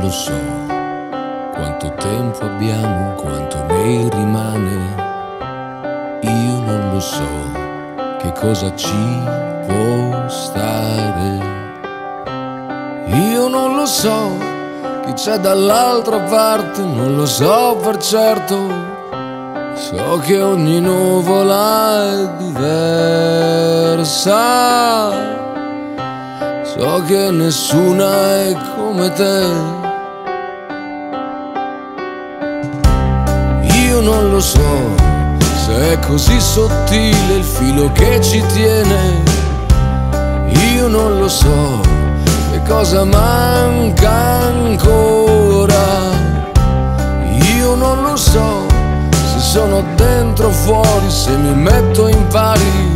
lo so quanto tempo abbiamo, quanto lei rimane. Io non lo so che cosa ci può stare. Io non lo so chi c'è dall'altra parte, non lo so per certo. So che ogni nuvola è diversa. So che nessuna è come te. Io non lo so se è così sottile il filo che ci tiene. Io non lo so che cosa manca ancora. Io non lo so se sono dentro o fuori, se mi metto in pari.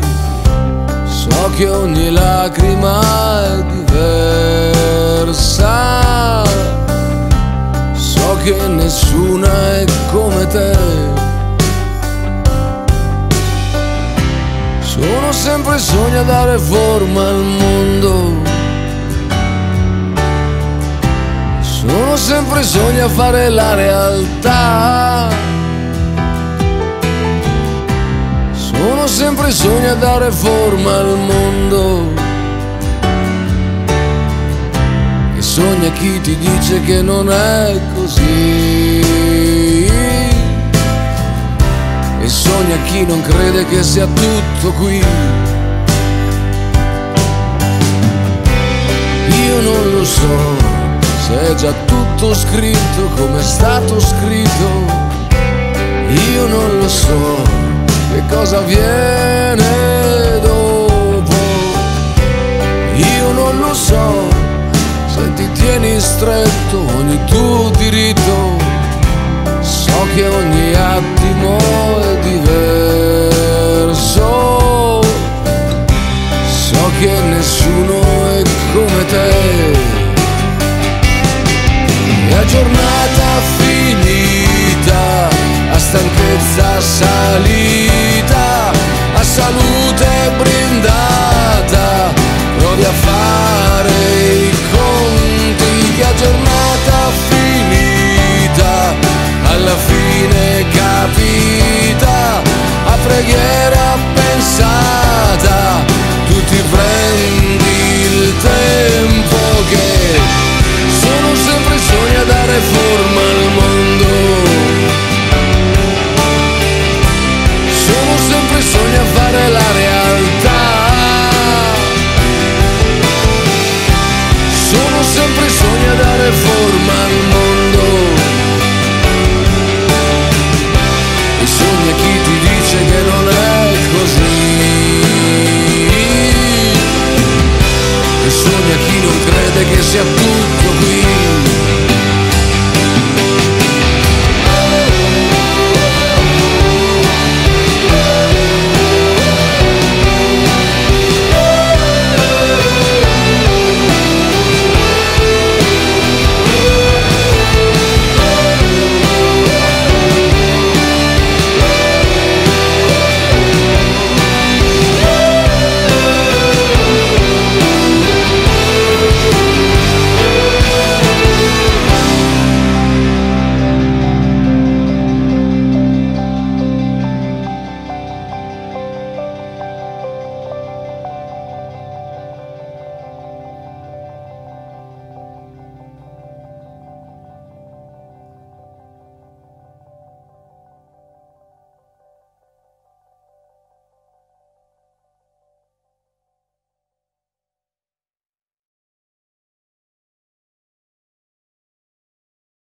So che ogni lacrima che nessuna è come te. Sono sempre sogni a dare forma al mondo. Sono sempre sogni a fare la realtà. Sono sempre sogni a dare forma al mondo. Sogna chi ti dice che non è così. E sogna chi non crede che sia tutto qui. Io non lo so se è già tutto scritto come è stato scritto. Io non lo so che cosa viene dopo. Io non lo so se ti tieni stretto ogni tuo diritto. So che ogni attimo è diverso. sempre sogna dare forma al mondo.